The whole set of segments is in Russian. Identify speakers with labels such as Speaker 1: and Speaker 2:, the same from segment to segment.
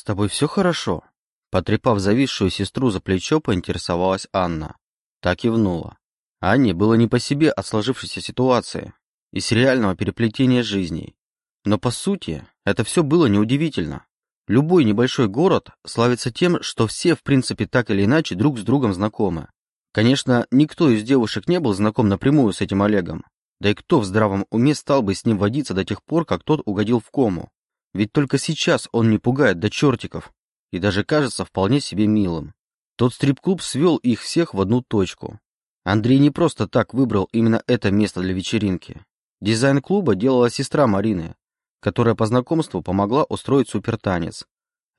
Speaker 1: «С тобой все хорошо?» Потрепав зависшую сестру за плечо, поинтересовалась Анна. Так кивнула. Анне было не по себе от сложившейся ситуации и с реального переплетения жизней. Но по сути, это все было неудивительно. Любой небольшой город славится тем, что все, в принципе, так или иначе друг с другом знакомы. Конечно, никто из девушек не был знаком напрямую с этим Олегом. Да и кто в здравом уме стал бы с ним водиться до тех пор, как тот угодил в кому? Ведь только сейчас он не пугает до чертиков и даже кажется вполне себе милым. Тот стрип-клуб свел их всех в одну точку. Андрей не просто так выбрал именно это место для вечеринки. Дизайн клуба делала сестра Марины, которая по знакомству помогла устроить супертанец.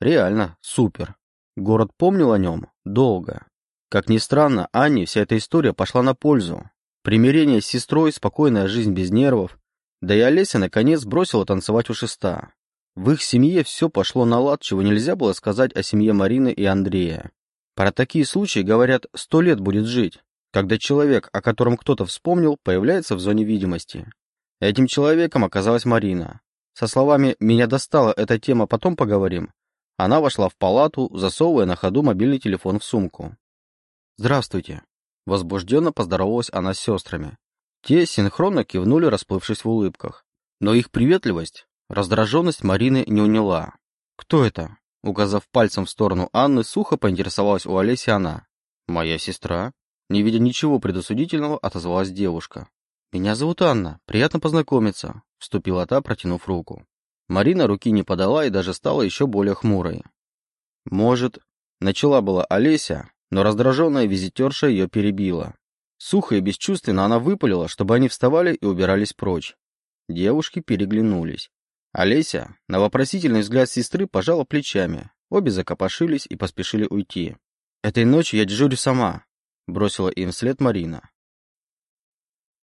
Speaker 1: Реально, супер. Город помнил о нем долго. Как ни странно, Анне вся эта история пошла на пользу. Примирение с сестрой, спокойная жизнь без нервов. Да и Олеся наконец бросила танцевать у шеста. В их семье все пошло на лад, чего нельзя было сказать о семье Марины и Андрея. Про такие случаи, говорят, сто лет будет жить, когда человек, о котором кто-то вспомнил, появляется в зоне видимости. Этим человеком оказалась Марина. Со словами «меня достала эта тема, потом поговорим», она вошла в палату, засовывая на ходу мобильный телефон в сумку. «Здравствуйте», — возбужденно поздоровалась она с сестрами. Те синхронно кивнули, расплывшись в улыбках. Но их приветливость Раздраженность Марины не уняла. «Кто это?» Указав пальцем в сторону Анны, сухо поинтересовалась у Олеси она. «Моя сестра?» Не видя ничего предосудительного, отозвалась девушка. «Меня зовут Анна. Приятно познакомиться», — вступила та, протянув руку. Марина руки не подала и даже стала еще более хмурой. «Может...» — начала была Олеся, но раздраженная визитерша ее перебила. Сухо и бесчувственно она выпалила, чтобы они вставали и убирались прочь. Девушки переглянулись. Олеся на вопросительный взгляд сестры пожала плечами. Обе закопошились и поспешили уйти. «Этой ночью я дежурю сама», — бросила им вслед Марина.